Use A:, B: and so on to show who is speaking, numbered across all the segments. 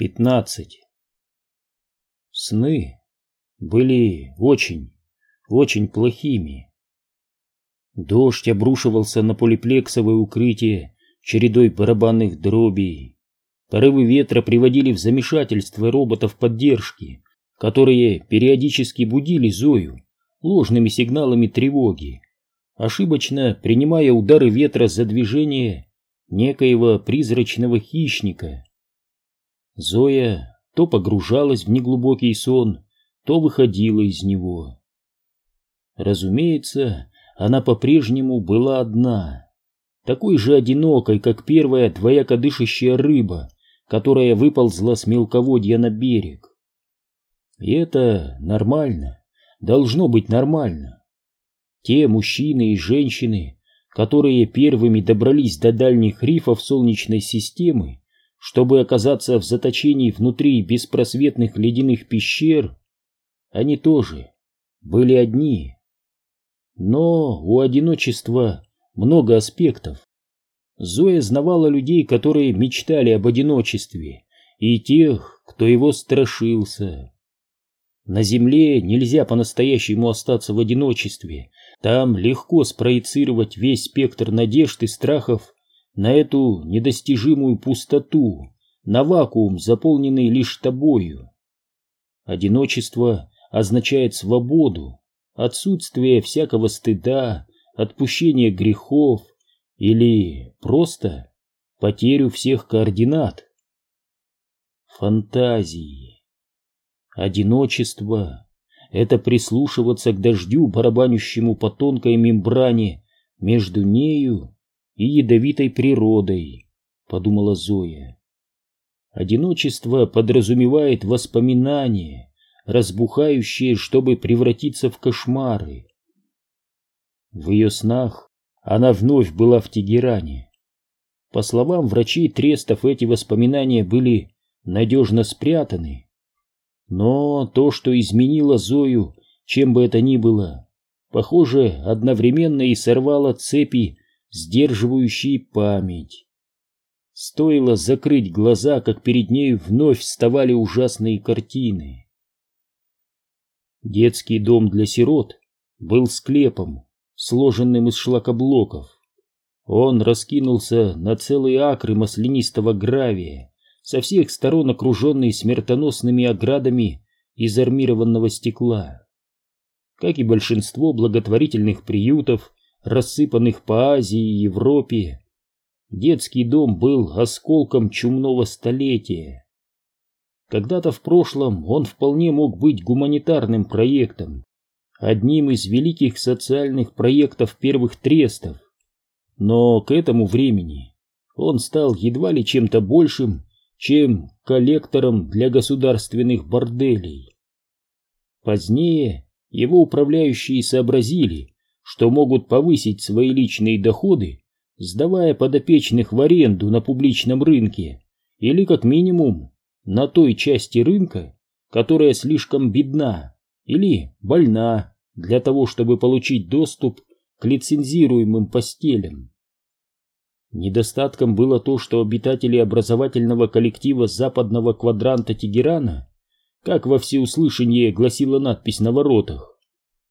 A: 15. Сны были очень, очень плохими. Дождь обрушивался на полиплексовое укрытие чередой барабанных дробей. Порывы ветра приводили в замешательство роботов поддержки, которые периодически будили Зою ложными сигналами тревоги, ошибочно принимая удары ветра за движение некоего призрачного хищника. Зоя то погружалась в неглубокий сон, то выходила из него. Разумеется, она по-прежнему была одна, такой же одинокой, как первая двояко дышащая рыба, которая выползла с мелководья на берег. И это нормально, должно быть нормально. Те мужчины и женщины, которые первыми добрались до дальних рифов Солнечной системы, чтобы оказаться в заточении внутри беспросветных ледяных пещер, они тоже были одни. Но у одиночества много аспектов. Зоя знавала людей, которые мечтали об одиночестве, и тех, кто его страшился. На земле нельзя по-настоящему остаться в одиночестве. Там легко спроецировать весь спектр надежд и страхов на эту недостижимую пустоту, на вакуум, заполненный лишь тобою. Одиночество означает свободу, отсутствие всякого стыда, отпущение грехов или просто потерю всех координат. Фантазии. Одиночество — это прислушиваться к дождю, барабанящему по тонкой мембране между нею и ядовитой природой, подумала Зоя. Одиночество подразумевает воспоминания, разбухающие, чтобы превратиться в кошмары. В ее снах она вновь была в Тегеране. По словам врачей Трестов, эти воспоминания были надежно спрятаны. Но то, что изменило Зою, чем бы это ни было, похоже, одновременно и сорвало цепи сдерживающие память. Стоило закрыть глаза, как перед ней вновь вставали ужасные картины. Детский дом для сирот был склепом, сложенным из шлакоблоков. Он раскинулся на целые акры маслянистого гравия, со всех сторон окруженный смертоносными оградами из армированного стекла. Как и большинство благотворительных приютов, рассыпанных по Азии и Европе. Детский дом был осколком чумного столетия. Когда-то в прошлом он вполне мог быть гуманитарным проектом, одним из великих социальных проектов первых трестов. Но к этому времени он стал едва ли чем-то большим, чем коллектором для государственных борделей. Позднее его управляющие сообразили, что могут повысить свои личные доходы, сдавая подопечных в аренду на публичном рынке или, как минимум, на той части рынка, которая слишком бедна или больна для того, чтобы получить доступ к лицензируемым постелям. Недостатком было то, что обитатели образовательного коллектива западного квадранта Тегерана, как во всеуслышание гласила надпись на воротах,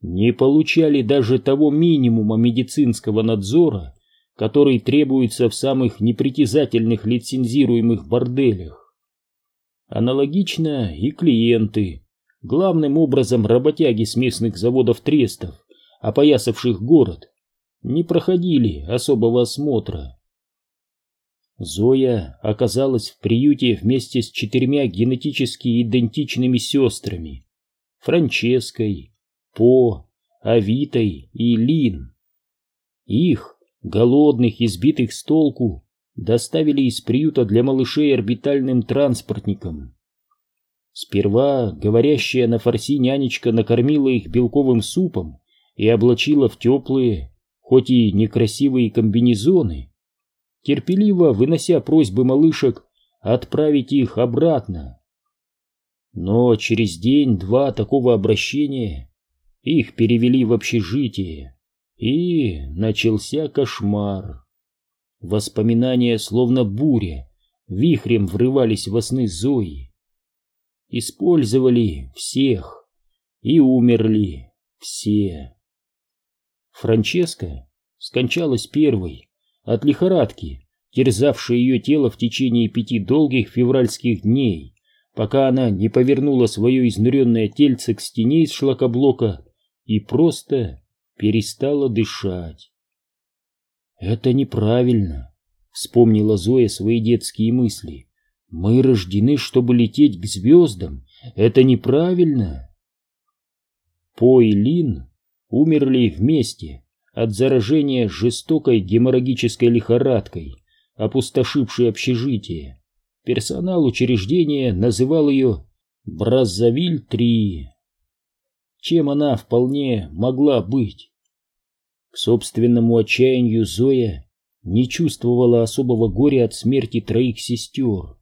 A: не получали даже того минимума медицинского надзора, который требуется в самых непритязательных лицензируемых борделях. Аналогично и клиенты, главным образом работяги с местных заводов трестов, опоясавших город, не проходили особого осмотра. Зоя оказалась в приюте вместе с четырьмя генетически идентичными сестрами — Франческой, по, Авитой и Лин. Их, голодных и сбитых с толку, доставили из приюта для малышей орбитальным транспортником. Сперва говорящая на фарси нянечка накормила их белковым супом и облачила в теплые, хоть и некрасивые комбинезоны, терпеливо вынося просьбы малышек отправить их обратно. Но через день-два такого обращения их перевели в общежитие, и начался кошмар. Воспоминания, словно буря, вихрем врывались во сны Зои. Использовали всех и умерли все. Франческа скончалась первой от лихорадки, терзавшей ее тело в течение пяти долгих февральских дней, пока она не повернула свое изнуренное тельце к стене из шлакоблока и просто перестала дышать. «Это неправильно», — вспомнила Зоя свои детские мысли. «Мы рождены, чтобы лететь к звездам. Это неправильно». По и Лин умерли вместе от заражения жестокой геморрагической лихорадкой, опустошившей общежитие. Персонал учреждения называл ее Браззавиль-3. Чем она вполне могла быть? К собственному отчаянию Зоя не чувствовала особого горя от смерти троих сестер.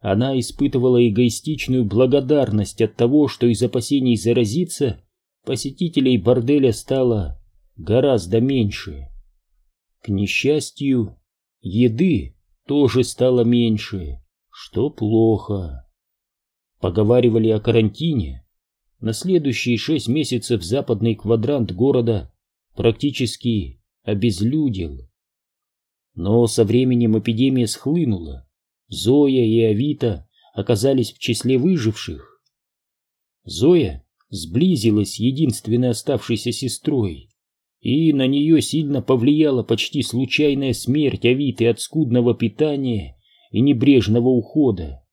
A: Она испытывала эгоистичную благодарность от того, что из опасений заразиться посетителей борделя стало гораздо меньше. К несчастью, еды тоже стало меньше, что плохо. Поговаривали о карантине. На следующие шесть месяцев западный квадрант города практически обезлюдил. Но со временем эпидемия схлынула. Зоя и Авито оказались в числе выживших. Зоя сблизилась с единственной оставшейся сестрой, и на нее сильно повлияла почти случайная смерть Авиты от скудного питания и небрежного ухода.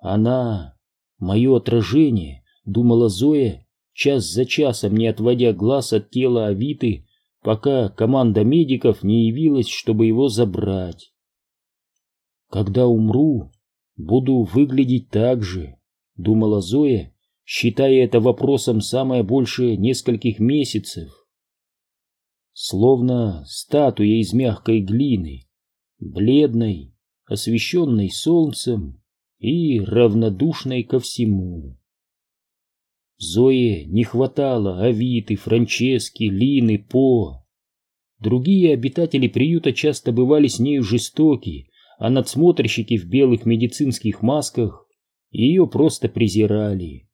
A: Она — мое отражение, думала Зоя, час за часом не отводя глаз от тела Авиты, пока команда медиков не явилась, чтобы его забрать. «Когда умру, буду выглядеть так же», — думала Зоя, считая это вопросом самое большее нескольких месяцев. Словно статуя из мягкой глины, бледной, освещенной солнцем и равнодушной ко всему. Зое не хватало Авиты, Франчески, Лины, По. Другие обитатели приюта часто бывали с нею жестоки, а надсмотрщики в белых медицинских масках ее просто презирали.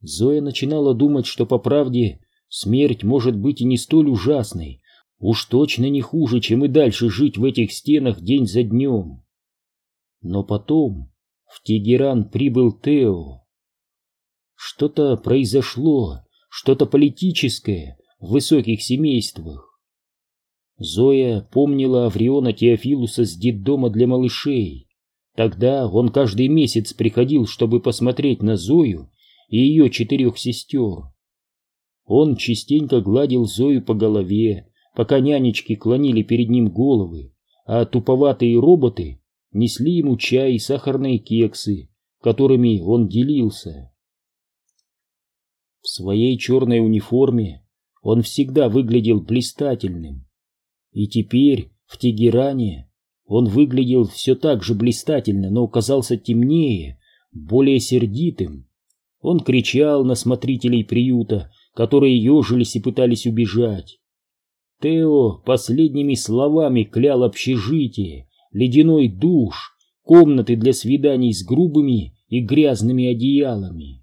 A: Зоя начинала думать, что по правде смерть может быть и не столь ужасной, уж точно не хуже, чем и дальше жить в этих стенах день за днем. Но потом в Тегеран прибыл Тео. Что-то произошло, что-то политическое в высоких семействах. Зоя помнила Авриона Теофилуса с детдома для малышей. Тогда он каждый месяц приходил, чтобы посмотреть на Зою и ее четырех сестер. Он частенько гладил Зою по голове, пока нянечки клонили перед ним головы, а туповатые роботы несли ему чай и сахарные кексы, которыми он делился. В своей черной униформе он всегда выглядел блистательным. И теперь, в Тегеране, он выглядел все так же блистательно, но казался темнее, более сердитым. Он кричал на смотрителей приюта, которые ежились и пытались убежать. Тео последними словами клял общежитие, ледяной душ, комнаты для свиданий с грубыми и грязными одеялами.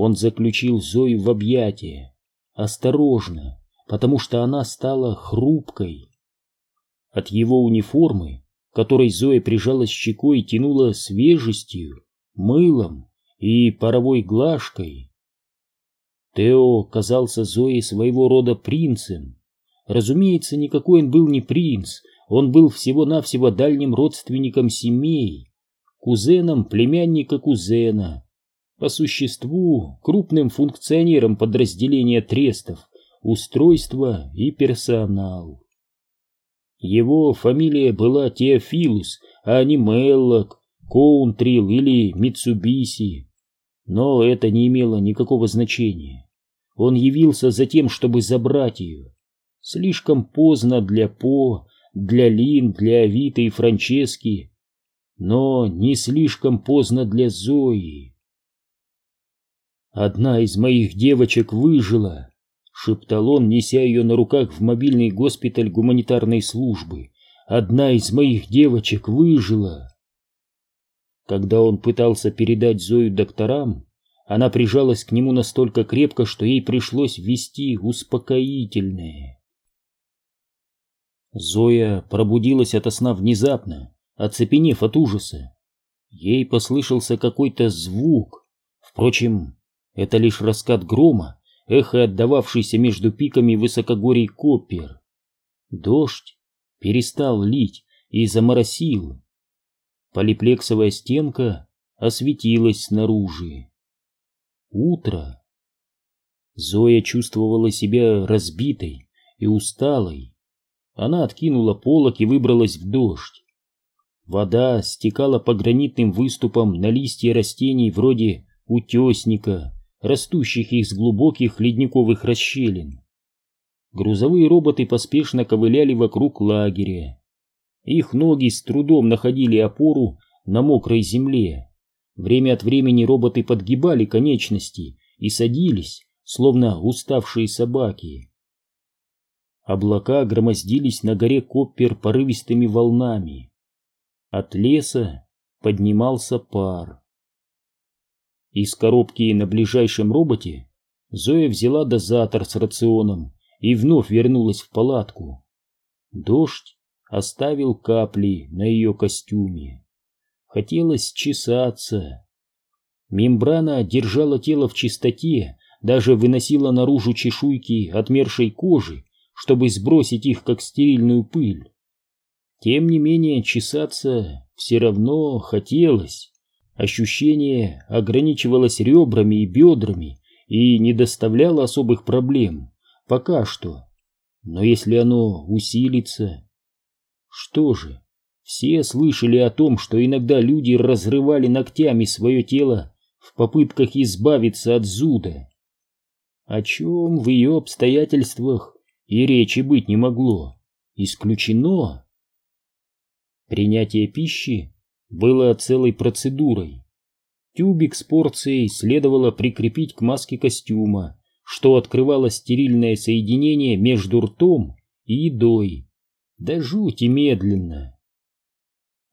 A: Он заключил Зою в объятия, осторожно, потому что она стала хрупкой. От его униформы, которой Зоя прижалась щекой, тянула свежестью, мылом и паровой глажкой. Тео казался Зое своего рода принцем. Разумеется, никакой он был не принц, он был всего-навсего дальним родственником семей, кузеном племянника кузена, по существу крупным функционером подразделения трестов, устройства и персонал. Его фамилия была Теофилус, а не Меллок, Коунтрил или Митсубиси. Но это не имело никакого значения. Он явился за тем, чтобы забрать ее. Слишком поздно для По, для Лин, для Авита и Франчески, но не слишком поздно для Зои. «Одна из моих девочек выжила», — шептал он, неся ее на руках в мобильный госпиталь гуманитарной службы. одна из моих девочек выжила. Когда он пытался передать Зою докторам, она прижалась к нему настолько крепко, что ей пришлось ввести успокоительное. Зоя пробудилась ото сна внезапно, оцепенев от ужаса. Ей послышался какой-то звук. Впрочем, это лишь раскат грома, эхо отдававшийся между пиками высокогорий Коппер. Дождь перестал лить и заморосил. Полиплексовая стенка осветилась снаружи. Утро. Зоя чувствовала себя разбитой и усталой. Она откинула полок и выбралась в дождь. Вода стекала по гранитным выступам на листья растений вроде утесника, растущих из глубоких ледниковых расщелин. Грузовые роботы поспешно ковыляли вокруг лагеря. Их ноги с трудом находили опору на мокрой земле. Время от времени роботы подгибали конечности и садились, словно уставшие собаки. Облака громоздились на горе Коппер порывистыми волнами. От леса поднимался пар. Из коробки на ближайшем роботе Зоя взяла дозатор с рационом и вновь вернулась в палатку. Дождь оставил капли на ее костюме. Хотелось чесаться. Мембрана держала тело в чистоте, даже выносила наружу чешуйки отмершей кожи, чтобы сбросить их, как стерильную пыль. Тем не менее, чесаться все равно хотелось. Ощущение ограничивалось ребрами и бедрами и не доставляло особых проблем. Пока что. Но если оно усилится... Что же, все слышали о том, что иногда люди разрывали ногтями свое тело в попытках избавиться от зуда. О чем в ее обстоятельствах и речи быть не могло. Исключено. Принятие пищи было целой процедурой. Тюбик с порцией следовало прикрепить к маске костюма, что открывало стерильное соединение между ртом и едой. Да жуть и медленно.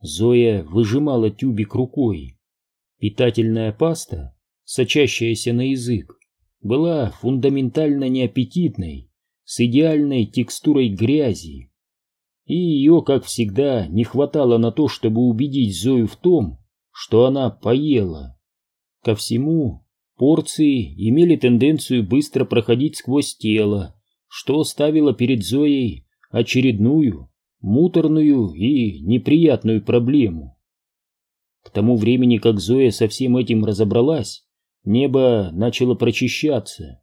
A: Зоя выжимала тюбик рукой. Питательная паста, сочащаяся на язык, была фундаментально неаппетитной, с идеальной текстурой грязи и ее, как всегда, не хватало на то, чтобы убедить Зою в том, что она поела. Ко всему, порции имели тенденцию быстро проходить сквозь тело, что ставило перед Зоей очередную, муторную и неприятную проблему. К тому времени, как Зоя со всем этим разобралась, небо начало прочищаться.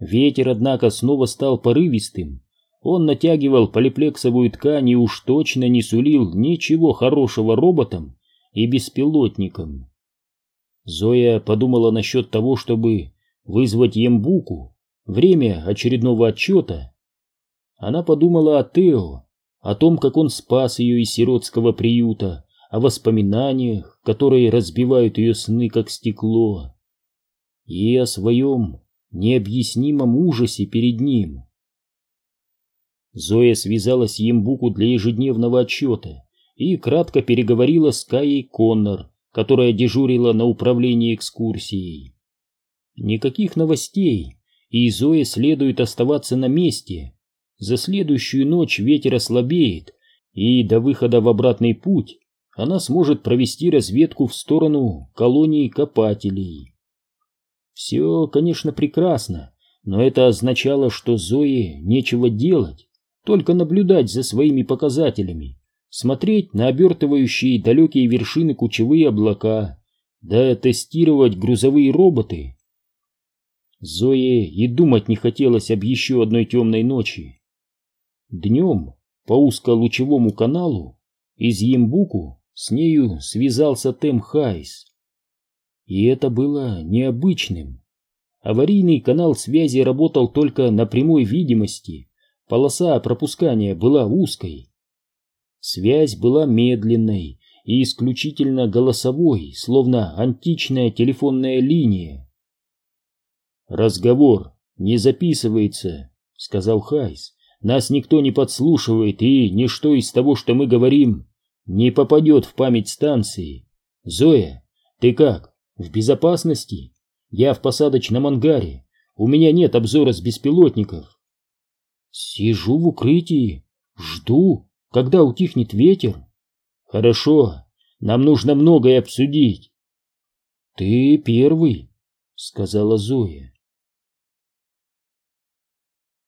A: Ветер, однако, снова стал порывистым, он натягивал полиплексовую ткань и уж точно не сулил ничего хорошего роботам и беспилотникам. Зоя подумала насчет того, чтобы вызвать Ембуку, время очередного отчета. Она подумала о Тео, о том, как он спас ее из сиротского приюта, о воспоминаниях, которые разбивают ее сны, как стекло, и о своем необъяснимом ужасе перед ним. Зоя связалась с Ембуку для ежедневного отчета и кратко переговорила с Каей Коннор, которая дежурила на управлении экскурсией. Никаких новостей, и Зое следует оставаться на месте. За следующую ночь ветер ослабеет, и до выхода в обратный путь она сможет провести разведку в сторону колонии копателей. Все, конечно, прекрасно, но это означало, что Зое нечего делать только наблюдать за своими показателями, смотреть на обертывающие далекие вершины кучевые облака, да тестировать грузовые роботы. Зое и думать не хотелось об еще одной темной ночи. Днем по узколучевому каналу из Ембуку с нею связался Тем Хайс. И это было необычным. Аварийный канал связи работал только на прямой видимости, полоса пропускания была узкой. Связь была медленной и исключительно голосовой, словно античная телефонная линия. «Разговор не записывается», — сказал Хайс, Нас никто не подслушивает, и ничто из того, что мы говорим, не попадет в память станции. Зоя, ты как, в безопасности? Я в посадочном ангаре. У меня нет обзора с беспилотников. Сижу в укрытии, жду, когда утихнет ветер. Хорошо, нам нужно многое обсудить. Ты первый, сказала Зоя.